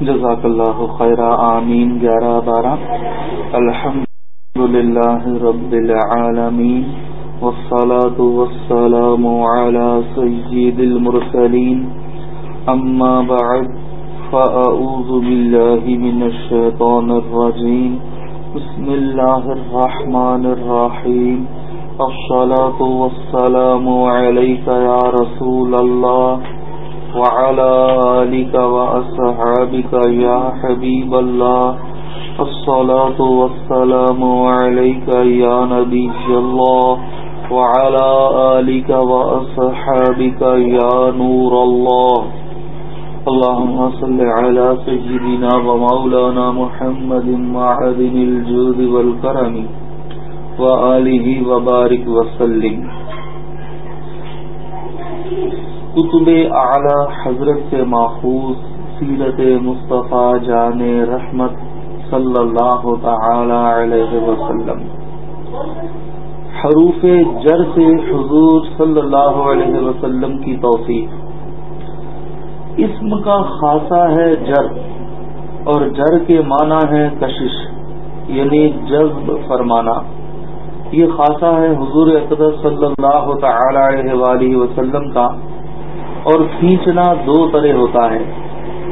جزاک اللہ خیر آمین، گیارہ، بارہ۔ الحمد للہ رب العالمین، والصلاة والسلام على سيد المرسلين أما بعد فأعوذ بالله من الشيطان الرجيم بسم الله الرحمن الرحيم الصلاة والسلام عليك يا رسول الله وعلى آلك وأصحابك يا حبيب الله. الصلاة والسلام عليك يا نبي الله. وعلى آلك وأصحابك يا نور الله. اللهم صل على سيدنا ومولانا محمد معدن الجود والكرم. وآله وبارك وسلم. کتب اعلی حضرت سے ماخوذ، سیرت مصطفیٰ جان رحمت صلی اللہ تعالی علیہ وسلم۔ حروف جر سے حضور صلی اللہ علیہ وسلم کی توصیف اسم کا خاصہ ہے جر، اور جر کے معنی ہے کشش یعنی جذب فرمانا۔ یہ خاصہ ہے حضور اقدس صلی اللہ تعالی علیہ وآلہ وسلم کا۔ اور کھینچنا دو طرح ہوتا ہے۔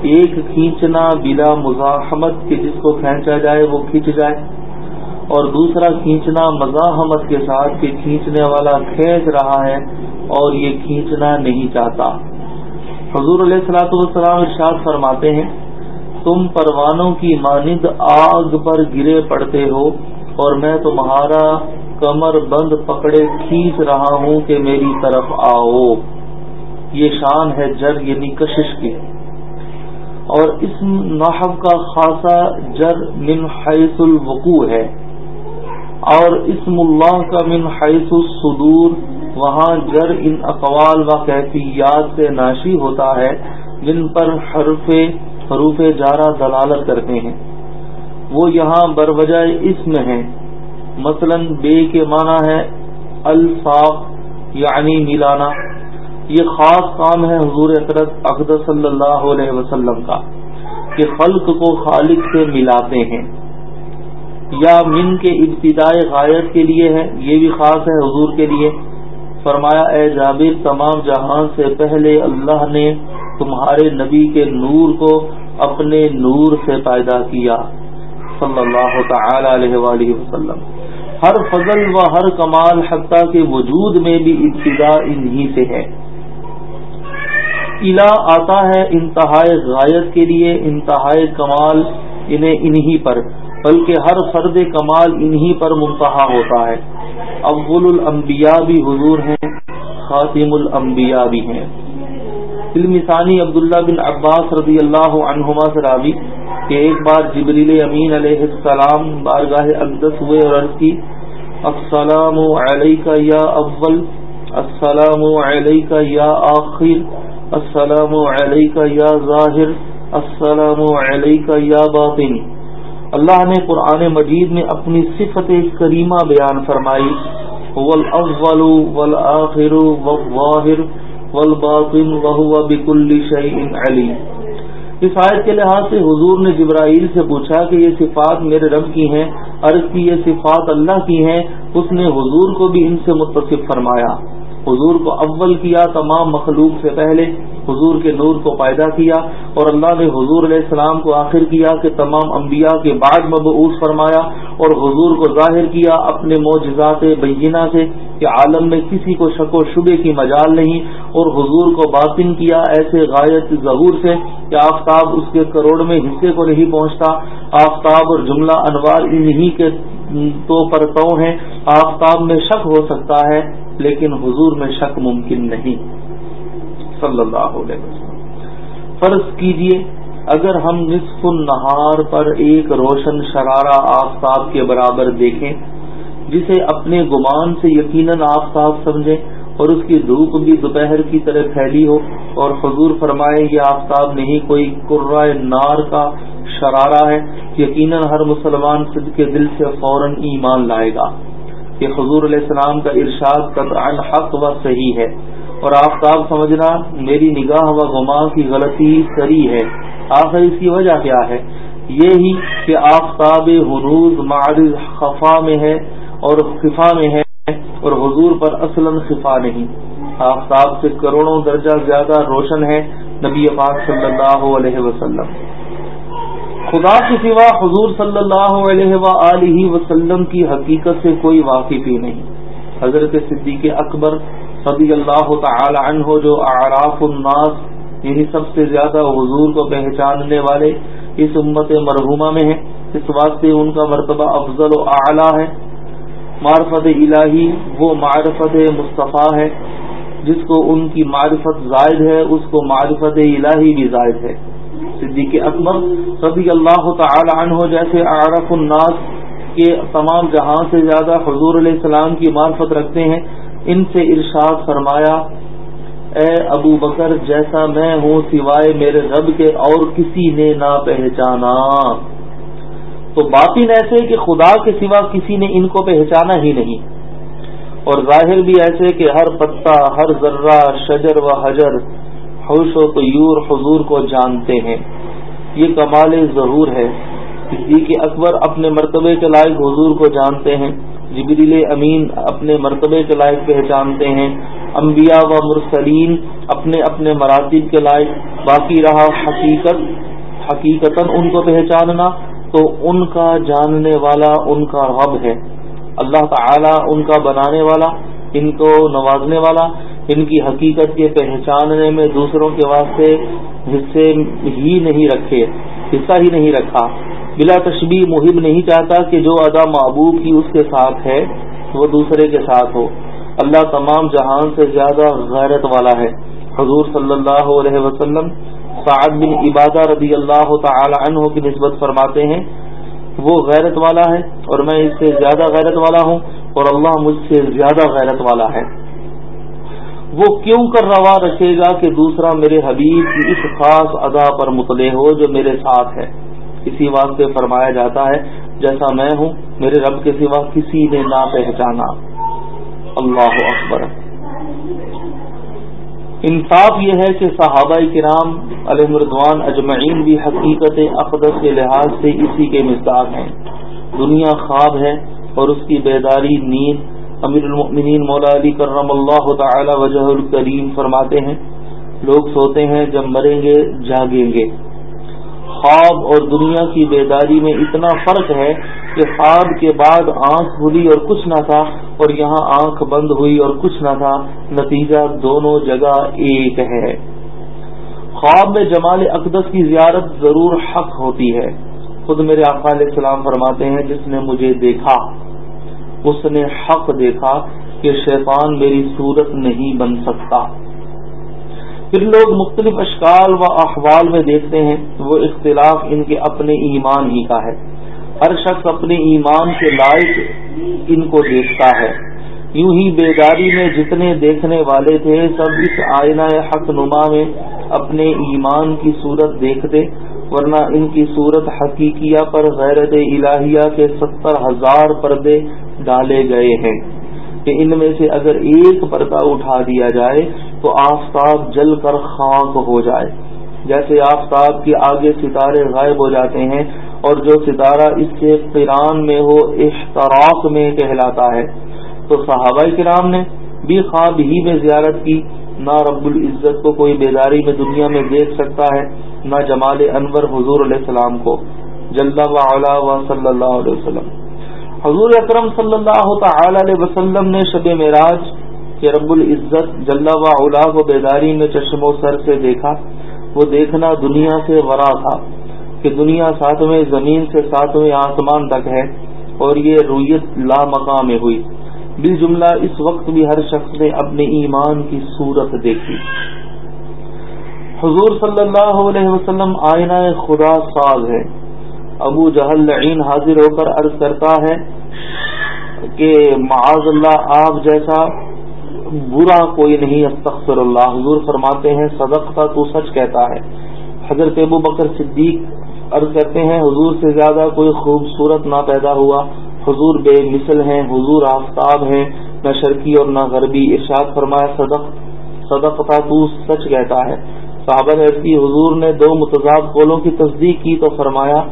ایک کھینچنا بلا مزاحمت کے جس کو کھینچا جائے وہ کھینچ جائے۔ اور دوسرا کھینچنا مزاحمت کے ساتھ کہ کھینچنے والا کھینچ رہا ہے اور یہ کھینچنا نہیں چاہتا۔ حضور علیہ السلاۃ والسلام ارشاد فرماتے ہیں، تم پروانوں کی مانند آگ پر گرے پڑتے ہو اور میں تمہارا کمر بند پکڑے کھینچ رہا ہوں کہ میری طرف آؤ۔ یہ شان ہے جر یعنی کشش کی۔ اور اس نحو کا خاصا جر من حیث الوقوع ہے۔ اور اسم اللہ کا من حیث الصدور، وہاں جر ان اقوال و کیفیات سے ناشی ہوتا ہے، جن پر حرف حروف جارہ دلالت کرتے ہیں۔ وہ یہاں بروجہ اسم ہیں۔ مثلا بے کے معنی ہے الفاق یعنی ملانا۔ یہ خاص کام ہے حضور اقرت اقدر صلی اللہ علیہ وسلم کا کہ خلق کو خالق سے ملاتے ہیں۔ یا من کے ابتدائے غائب کے لیے ہے، یہ بھی خاص ہے حضور کے لیے۔ فرمایا، اے جابر، تمام جہان سے پہلے اللہ نے تمہارے نبی کے نور کو اپنے نور سے پیدا کیا۔ صلی اللہ تعالی علیہ وآلہ وسلم۔ ہر فضل و ہر کمال حتیٰ کے وجود میں بھی ابتدا انہی سے ہے۔ الا آتا ہے انتہائی غایت کے لیے انتہائی کمال انہیں انہی پر، بلکہ ہر فرد کمال انہی پر منتہا ہوتا ہے۔ اول الانبیاء بھی حضور ہیں، خاتم الانبیاء بھی ہیں۔ علم ثانی عبداللہ بن عباس رضی اللہ عنہما سے راوی کہ ایک بار جبریل امین علیہ السلام بارگاہ اقدس ہوئے اور عرض کی، السلام علیکہ یا اول السلام علیکہ یا آخر، السلام علیکہ یا ظاہر، السلام علیکہ یا باطن۔ اللہ نے قرآن مجید میں اپنی صفت کریمہ بیان فرمائی والاول والآخر والظاہر والباطن وهو بكل شيء علیم اس آیت کے لحاظ سے حضور نے جبرائیل سے پوچھا کہ یہ صفات میرے رب کی ہیں، عرض کی یہ صفات اللہ کی ہیں، اس نے حضور کو بھی ان سے متصف فرمایا۔ حضور کو اول کیا، تمام مخلوق سے پہلے حضور کے نور کو پیدا کیا اور اللہ نے حضور علیہ السلام کو آخر کیا کہ تمام انبیاء کے بعد مبعوث فرمایا اور حضور کو ظاہر کیا اپنے معجزات بینہ سے کہ عالم میں کسی کو شک و شبے کی مجال نہیں اور حضور کو باطن کیا ایسے غایت ظہور سے کہ آفتاب اس کے کروڑ میں حصے کو نہیں پہنچتا۔ آفتاب اور جملہ انوار انہی کے تو پرتو ہیں، آفتاب میں شک ہو سکتا ہے۔ لیکن حضور میں شک ممکن نہیں۔ صلی اللہ علیہ وسلم۔ فرض کیجیے، اگر ہم نصف النہار پر ایک روشن شرارہ آفتاب کے برابر دیکھیں، جسے اپنے گمان سے یقیناً آفتاب سمجھیں اور اس کی دھوپ بھی دوپہر کی طرح پھیلی ہو اور حضور فرمائے، یہ آفتاب نہیں، کوئی قرائے نار کا شرارہ ہے، یقیناً ہر مسلمان صد کے دل سے فوراً ایمان لائے گا۔ کہ حضور علیہ السلام کا ارشاد قطعا حق و صحیح ہے اور آفتاب سمجھنا میری نگاہ و گما کی غلطی سری ہے۔ آخر اس کی وجہ کیا ہے؟ یہ ہی کہ آفتاب حروز معرض خفا میں ہے اور خفا میں ہے اور حضور پر اصلا خفا نہیں۔ آفتاب سے کروڑوں درجہ زیادہ روشن ہے نبی پاک صلی اللہ علیہ وسلم۔ خدا کے سوا حضور صلی اللہ علیہ وسلم کی حقیقت سے کوئی واقف ہی نہیں۔ حضرت صدیق اکبر صدی اللہ تعالی عنہ جو اعراف الناس یعنی سب سے زیادہ حضور کو پہچاننے والے اس امت مرحومہ میں ہیں۔ اس واسطے ان کا مرتبہ افضل و اعلیٰ ہے۔ معرفت الہی، وہ معرفت مصطفیٰ ہے۔ جس کو ان کی معرفت زائد ہے، اس کو معرفت الہی بھی زائد ہے۔ صدیق اکبر رضی اللہ تعالی عنہ جیسے عارف الناس کے تمام جہاں سے زیادہ حضور علیہ السلام کی معرفت رکھتے ہیں، ان سے ارشاد فرمایا، اے ابو بکر، جیسا میں ہوں سوائے میرے رب کے اور کسی نے نہ پہچانا۔ تو باطن ایسے کہ خدا کے سوا کسی نے ان کو پہچانا ہی نہیں۔ اور ظاہر بھی ایسے کہ ہر پتا، ہر ذرہ، شجر و حجر حوش و طیور حضور کو جانتے ہیں۔ یہ کمال ظہور ہے۔ صدیق اکبر اپنے مرتبے کے لائق حضور کو جانتے ہیں۔ جبریل امین اپنے مرتبے کے لائق پہچانتے ہیں۔ انبیاء و مرسلین اپنے اپنے مراتب کے لائق۔ باقی رہا حقیقت حقیقت ان کو پہچاننا تو ان کا جاننے والا ان کا رب ہے۔ اللہ تعالی ان کا بنانے والا، ان کو نوازنے والا۔ ان کی حقیقت کے پہچاننے میں دوسروں کے واسطے حصے ہی نہیں رکھے، حصہ ہی نہیں رکھا۔ بلا تشبیح محب نہیں چاہتا کہ جو ادا محبوب کی اس کے ساتھ ہے، وہ دوسرے کے ساتھ ہو۔ اللہ تمام جہان سے زیادہ غیرت والا ہے۔ حضور صلی اللہ علیہ وسلم سعد بن عبادہ رضی اللہ تعالی عنہ کی نسبت فرماتے ہیں، وہ غیرت والا ہے اور میں اس سے زیادہ غیرت والا ہوں اور اللہ مجھ سے زیادہ غیرت والا ہے۔ وہ کیوں کر روا رکھے گا کہ دوسرا میرے حبیب کی اس خاص ادا پر مطلع ہو جو میرے ساتھ ہے؟ اسی واسطے فرمایا جاتا ہے، جیسا میں ہوں، میرے رب کے سوا کسی نے نہ پہچانا۔ اللہ اکبر۔ انصاف یہ ہے کہ صحابہ کرام علیہ مردوان اجمعین بھی حقیقت اقدس کے لحاظ سے اسی کے مزاج ہیں۔ دنیا خواب ہے اور اس کی بیداری نیند امیر المؤمنین مولا علی کرم اللہ تعالی وجہ الکریم فرماتے ہیں، لوگ سوتے ہیں جب مریں گے، جاگیں گے۔ خواب اور دنیا کی بیداری میں اتنا فرق ہے کہ خواب کے بعد آنکھ کھلی اور کچھ نہ تھا اور یہاں آنکھ بند ہوئی اور کچھ نہ تھا، نتیجہ دونوں جگہ ایک ہے۔ خواب میں جمال اقدس کی زیارت ضرور حق ہوتی ہے۔ خود میرے آقا علیہ السلام فرماتے ہیں، جس نے مجھے دیکھا۔ اس نے حق دیکھا کہ شیطان میری صورت نہیں بن سکتا۔ پھر لوگ مختلف اشکال و احوال میں دیکھتے ہیں، وہ اختلاف ان کے اپنے ایمان ہی کا ہے۔ ہر شخص اپنے ایمان کے لائق ان کو دیکھتا ہے۔ یوں ہی بیداری میں جتنے دیکھنے والے تھے، سب اس آئینہ حق نما میں اپنے ایمان کی صورت دیکھتے، ورنہ ان کی صورت حقیقیہ پر غیرت الہیہ کے ستر ہزار پردے ڈالے گئے ہیں۔ کہ ان میں سے اگر ایک پردہ اٹھا دیا جائے تو آفتاب جل کر خاک ہو جائے۔ جیسے آفتاب کے آگے ستارے غائب ہو جاتے ہیں اور جو ستارہ اس کے قرآن میں ہو، اشتراک میں کہلاتا ہے۔ تو صحابہ کرام نے بھی خواب ہی میں زیارت کی۔ نہ رب العزت کو کوئی بیداری میں دنیا میں دیکھ سکتا ہے، نہ جمال انور حضور علیہ السلام کو۔ جل و صلی اللہ علیہ وسلم۔ حضور اکرم صلی اللہ تعالی علیہ وسلم نے شب معراج کہ رب العزت جل و اولا کو بیداری میں چشم و سر سے دیکھا۔ وہ دیکھنا دنیا سے ورا تھا کہ دنیا ساتویں زمین سے ساتویں آسمان تک ہے اور یہ رویت لا مقام میں ہوئی۔ بل جملہ اس وقت بھی ہر شخص نے اپنے ایمان کی صورت دیکھی۔ حضور صلی اللہ علیہ وسلم آئینہ خدا ساز ہے۔ ابو جہل لعین حاضر ہو کر عرض کرتا ہے کہ معاذ اللہ، آپ جیسا برا کوئی نہیں، استغفر اللہ۔ حضور فرماتے ہیں صدق کا تو سچ کہتا ہے۔ حضرت ابو بکر صدیق عرض کرتے ہیں، حضور سے زیادہ کوئی خوبصورت نہ پیدا ہوا۔ حضور بے مثل ہیں، حضور آفتاب ہیں۔ نہ شرقی اور نہ غربی۔ ارشاد فرمایا، صدق صدق کا تو سچ کہتا ہے۔ صحابہ نے کی حضور نے دو متضاد قولوں کی تصدیق کی تو فرمایا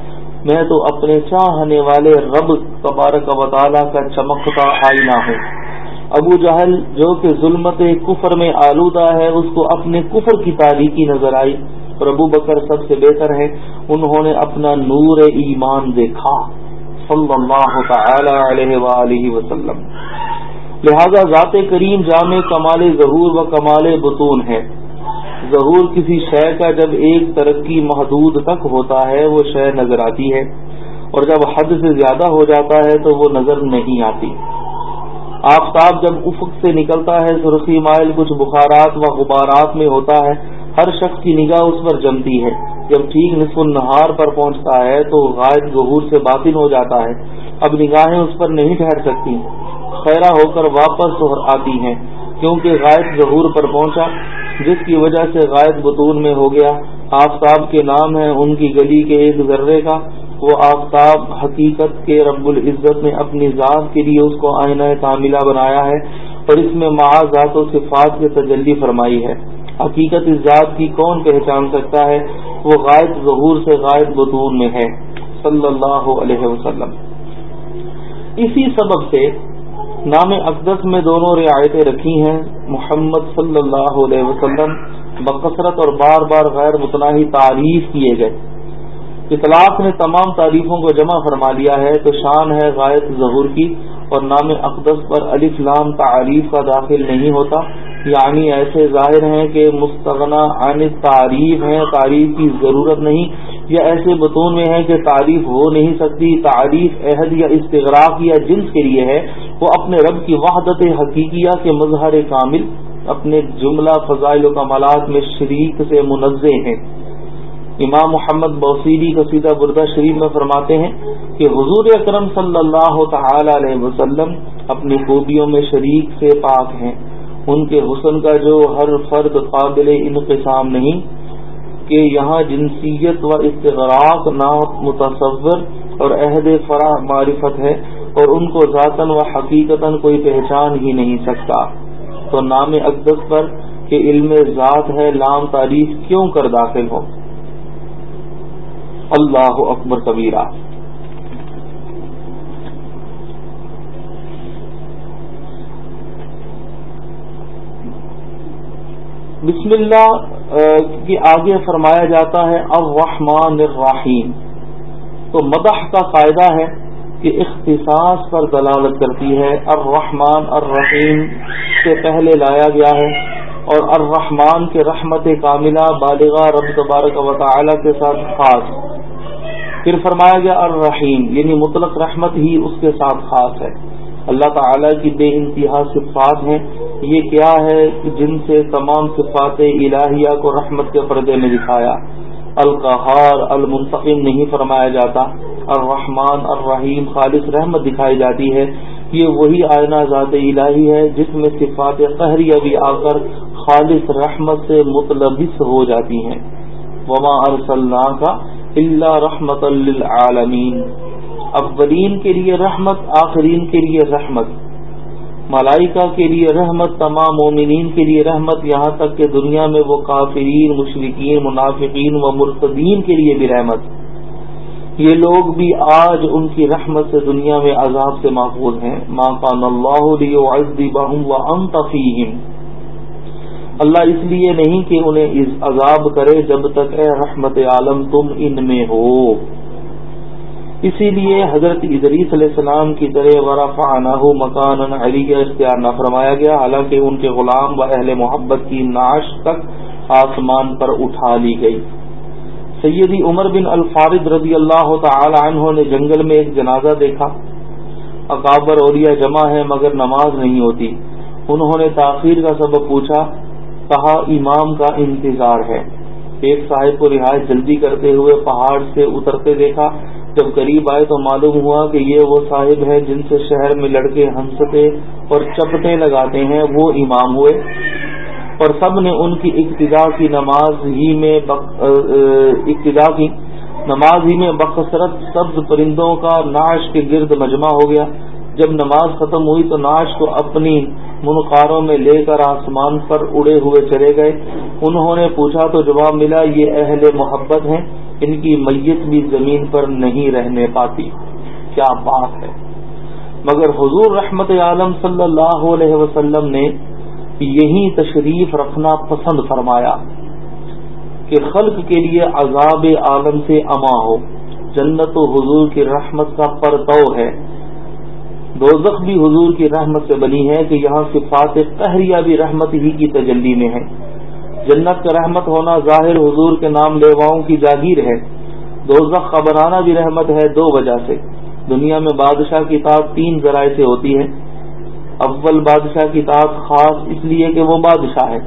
میں تو اپنے چاہنے والے رب تبارک و تعالی کا چمکتا آئینہ ہوں۔ ابو جہل جو کہ ظلمت کفر میں آلودہ ہے، اس کو اپنے کفر کی تاریخی نظر آئی۔ اور ابو بکر سب سے بہتر ہے انہوں نے اپنا نور ایمان دیکھا۔ صلی اللہ تعالی علیہ وآلہ وسلم۔ لہذا ذات کریم جامع کمال ظہور و کمال بطون ہے۔ ظہور کسی شے کا جب ایک ترقی محدود تک ہوتا ہے، وہ شے نظر آتی ہے۔ اور جب حد سے زیادہ ہو جاتا ہے تو وہ نظر نہیں آتی۔ آفتاب جب افق سے نکلتا ہے، سرخی مائل کچھ بخارات و غبارات میں ہوتا ہے، ہر شخص کی نگاہ اس پر جمتی ہے۔ جب ٹھیک نصف النہار پر پہنچتا ہے تو غائب ظہور سے باطن ہو جاتا ہے۔ اب نگاہیں اس پر نہیں ٹھہر سکتی۔ خیرہ ہو کر واپس آتی ہیں، کیونکہ غائب ظہور پر پہنچا۔ جس کی وجہ سے غائب بطور میں ہو گیا۔ آفتاب کے نام ہے ان کی گلی کے ایک ذرے کا۔ وہ آفتاب حقیقت کے رب العزت نے اپنی ذات کے لیے اس کو آئینہ تعمیلہ بنایا ہے اور اس میں ذات و صفات کی تجلی فرمائی ہے۔ حقیقت اس ذات کی کون پہچان سکتا ہے؟ وہ غائب ظہور سے غائب بطور میں ہے۔ صلی اللہ علیہ وسلم۔ اسی سبب سے نام اقدس میں دونوں رعایتیں رکھی ہیں۔ محمد صلی اللہ علیہ وسلم بکثرت اور بار بار غیر متناہی تعریف کیے گئے۔ اطلاق نے تمام تعریفوں کو جمع فرما لیا ہے تو شان ہے غائب ظہور کی اور نام اقدس پر الف لام تعریف کا داخل نہیں ہوتا۔ یعنی ایسے ظاہر ہیں کہ مستغنا عن تعریف ہیں، تعریف کی ضرورت نہیں۔ یا ایسے بتون میں ہے کہ تعریف ہو نہیں سکتی۔ تعریف عہد یا استغراق یا جنس کے لیے ہے۔ وہ اپنے رب کی وحدت حقیقیہ کے مظہر کامل، اپنے جملہ فضائل و کمالات میں شریک سے منزع ہیں۔ امام محمد بوسیری قصیدہ بردہ شریف میں فرماتے ہیں کہ حضور اکرم صلی اللہ تعالی علیہ وسلم اپنی خوبیوں میں شریک سے پاک ہیں۔ ان کے حسن کا جو ہر فرد قابل انقسام نہیں، کہ یہاں جنسیت و استغراق نا متصور اور عہد فراہ معرفت ہے۔ اور ان کو ذاتن و حقیقت کوئی پہچان ہی نہیں سکتا۔ تو نام اقدس پر کہ علم ذات ہے، لام تعریف کیوں کر داخل ہو اللہ اکبر کبیرہ۔ بسم اللہ کی آگے فرمایا جاتا ہے، الرحمن الرحیم۔ تو مدح کا فائدہ ہے۔ کہ اختصاص پر دلالت کرتی ہے۔ الرحمن الرحیم سے پہلے لایا گیا ہے اور الرحمن کے رحمت کاملہ بالغہ رب تبارک و تعالی کے ساتھ خاص۔ پھر فرمایا گیا الرحیم یعنی مطلق رحمت ہی اس کے ساتھ خاص ہے۔ اللہ تعالی کی بے انتہا صفات ہیں۔ یہ کیا ہے جن سے تمام صفات الہیہ کو رحمت کے پردے میں دکھایا۔ القحار المنتقم نہیں فرمایا جاتا۔ الرحمن الرحیم خالص رحمت دکھائی جاتی ہے۔ یہ وہی آئینہ ذات الہی ہے جس میں صفات قہریہ بھی آ کر خالص رحمت سے متلبس ہو جاتی ہیں۔ وما ارسلنا کا اللہ رحمت للعالمین۔ اولین کے لیے رحمت، آخرین کے لیے رحمت۔ ملائکہ کے لیے رحمت، تمام مومنین کے لیے رحمت، یہاں تک کہ دنیا میں وہ کافرین مشرقین منافقین و مرتدین کے لیے بھی رحمت۔ یہ لوگ بھی آج ان کی رحمت سے دنیا میں عذاب سے محفوظ ہیں۔ ماں کان اللہ بہم و ام اللہ اس لیے نہیں کہ انہیں عذاب کرے جب تک اے رحمت عالم تم ان میں ہو۔ اسی لیے حضرت ادریس علیہ السلام کی طرح ورفا مکان علی اختیار نہ فرمایا گیا، حالانکہ ان کے غلام و اہل محبت کی ناش تک آسمان پر اٹھا لی گئی۔ سیدی عمر بن الفارد رضی اللہ تعالی عنہ نے جنگل میں ایک جنازہ دیکھا۔ اکابر اوریا جمع ہے مگر نماز نہیں ہوتی۔ انہوں نے تاخیر کا سبب پوچھا، کہا، امام کا انتظار ہے۔ ایک صاحب کو رہائش جلدی کرتے ہوئے پہاڑ سے اترتے دیکھا۔ جب قریب آئے تو معلوم ہوا کہ یہ وہ صاحب ہیں جن سے شہر میں لڑکے ہنستے اور چپٹے لگاتے ہیں، وہ امام ہوئے۔ اور سب نے ان کی ابتدا کی نماز ہی میں ابتدا کی نماز ہی میں بخصرت سبز پرندوں کا ناش کے گرد مجمع ہو گیا۔ جب نماز ختم ہوئی تو ناش کو اپنی منقاروں میں لے کر آسمان پر اڑے ہوئے چلے گئے۔ انہوں نے پوچھا تو جواب ملا، یہ اہل محبت ہیں۔ ان کی میت بھی زمین پر نہیں رہنے پاتی۔ کیا بات ہے۔ مگر حضور رحمت عالم صلی اللہ علیہ وسلم نے یہی تشریف رکھنا پسند فرمایا کہ خلق کے لیے عذاب عالم سے اما ہو۔ جنت و حضور کی رحمت کا پرتو ہے۔ دوزخ بھی حضور کی رحمت سے بنی ہے کہ یہاں صفات قہریہ بھی رحمت ہی کی تجلی میں ہے جنت کا رحمت ہونا ظاہر حضور کے نام لیواؤں کی جاگیر ہے۔ دوزخ کا بنانا بھی رحمت ہے دو وجہ سے۔ دنیا میں بادشاہ کی تعداد تین ذرائع سے ہوتی ہے۔ اول بادشاہ کی تعداد خاص اس لیے کہ وہ بادشاہ ہے۔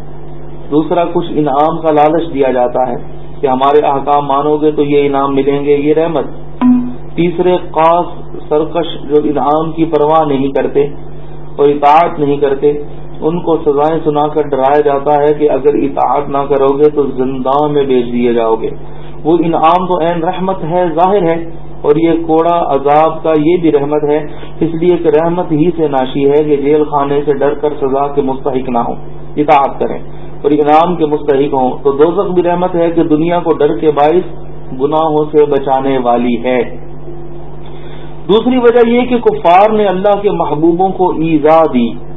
دوسرا کچھ انعام کا لالچ دیا جاتا ہے کہ ہمارے احکام مانو گے تو یہ انعام ملیں گے، یہ رحمت۔ تیسرے خاص سرکش جو انعام کی پرواہ نہیں کرتے اور اطاعت نہیں کرتے ان کو سزائیں سنا کر ڈرایا جاتا ہے کہ اگر اطاعت نہ کرو گے تو زندہ میں بیچ دیے جاؤ گے۔ وہ انعام تو عین رحمت ہے، ظاہر ہے، اور یہ کوڑا عذاب کا یہ بھی رحمت ہے۔ اس لیے کہ رحمت ہی سے ناشی ہے کہ جیل خانے سے ڈر کر سزا کے مستحق نہ ہوں۔ اطاعت کریں۔ اور انعام کے مستحق ہوں۔ تو دوزخ بھی رحمت ہے کہ دنیا کو ڈر کے باعث گناہوں سے بچانے والی ہے۔ دوسری وجہ یہ کہ کفار نے اللہ کے محبوبوں کو ایزا دی۔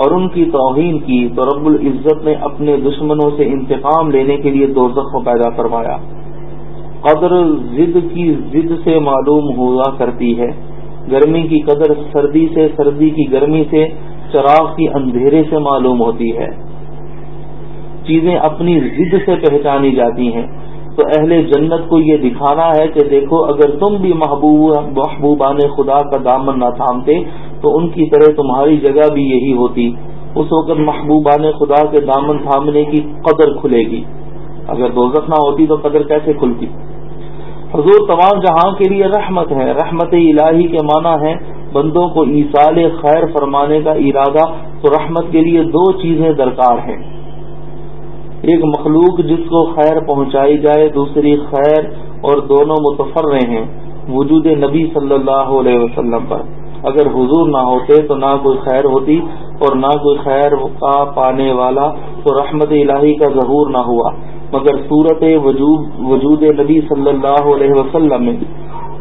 اور ان کی توہین کی تو رب العزت نے اپنے دشمنوں سے انتقام لینے کے لیے دوزخ کو پیدا کروایا قدر ضد کی ضد سے معلوم ہوا کرتی ہے۔ گرمی کی قدر سردی سے سردی کی گرمی سے، چراغ کی اندھیرے سے معلوم ہوتی ہے۔ چیزیں اپنی ضد سے پہچانی جاتی ہیں۔ تو اہل جنت کو یہ دکھانا ہے کہ دیکھو، اگر تم بھی محبوب محبوبان خدا کا دامن نہ تھامتے، تو ان کی طرح تمہاری جگہ بھی یہی ہوتی۔ اس وقت محبوبان خدا کے دامن تھامنے کی قدر کھلے گی۔ اگر دوزخ نہ ہوتی تو قدر کیسے کھلتی؟ حضور تمام جہاں کے لیے رحمت ہے۔ رحمت الہی کے معنی ہے بندوں کو ایسال خیر فرمانے کا ارادہ۔ تو رحمت کے لیے دو چیزیں درکار ہیں۔ ایک مخلوق جس کو خیر پہنچائی جائے، دوسری خیر اور دونوں متفر ہیں وجود نبی صلی اللہ علیہ وسلم پر۔ اگر حضور نہ ہوتے تو نہ کوئی خیر ہوتی اور نہ کوئی خیر کا پانے والا تو رحمت الہی کا ظہور نہ ہوا۔ مگر صورت وجود نبی صلی اللہ علیہ وسلم میں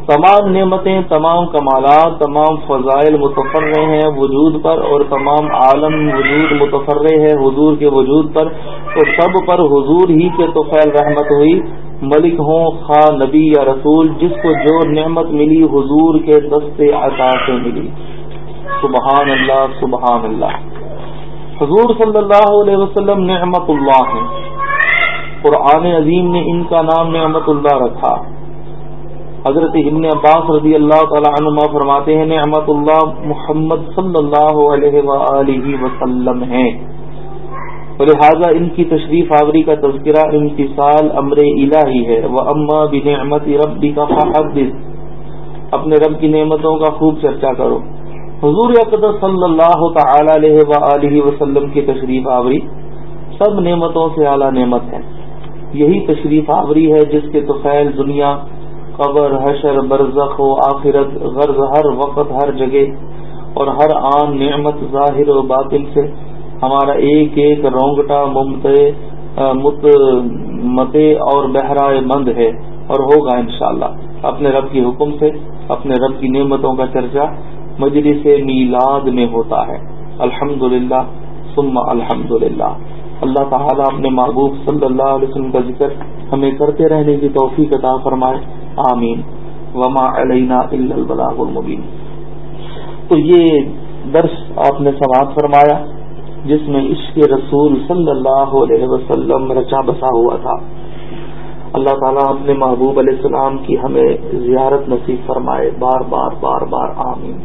تمام نعمتیں، تمام کمالات، تمام فضائل متفرے ہیں وجود پر اور تمام عالم وجود متفرے ہے حضور کے وجود پر۔ تو سب پر حضور ہی کے تو خیر رحمت ہوئی۔ ملک ہوں، خواہ نبی یا رسول، جس کو جو نعمت ملی حضور کے دستے عطا سے ملی۔ سبحان اللہ سبحان اللہ۔ حضور صلی اللہ علیہ وسلم نعمت اللہ ہیں۔ قرآن عظیم نے ان کا نام نعمت اللہ رکھا۔ حضرت ابن عباس رضی اللہ تعالی عنما فرماتے ہیں، نعمت اللہ محمد صلی اللہ علیہ وآلہ وسلم ہیں لہذا ان کی تشریف آوری کا تذکرہ امتصال امر الہی ہے۔ وہ اما بنعمت ربی کا فحدث۔ اپنے رب کی نعمتوں کا خوب چرچا کرو۔ حضور اقدس صلی اللہ تعالی علیہ وآلہ وسلم کی تشریف آوری سب نعمتوں سے اعلیٰ نعمت ہے یہی تشریف آوری ہے جس کے توفیل دنیا قبر، حشر، برزخ و آخرت، غرض ہر وقت، ہر جگہ اور ہر آن نعمت ظاہر و باطن سے ہمارا ایک ایک رونگٹا مت متے اور بہرائے مند ہے اور ہوگا انشاءاللہ۔ اپنے رب کی حکم سے، اپنے رب کی نعمتوں کا چرچا مجلس میلاد میں ہوتا ہے۔ الحمد للہ ثم الحمد للہ اللہ تعالیٰ اپنے محبوب صلی اللہ علیہ وسلم کا ذکر ہمیں کرتے رہنے کی توفیق عطا فرمائے۔ آمین۔ وما علینا البلاغ المبین تو یہ درس آپ نے سماعت فرمایا، جس میں عشق رسول صلی اللہ علیہ وسلم رچا بسا ہوا تھا۔ اللہ تعالیٰ اپنے محبوب علیہ السلام کی ہمیں زیارت نصیب فرمائے، بار بار بار بار آمین۔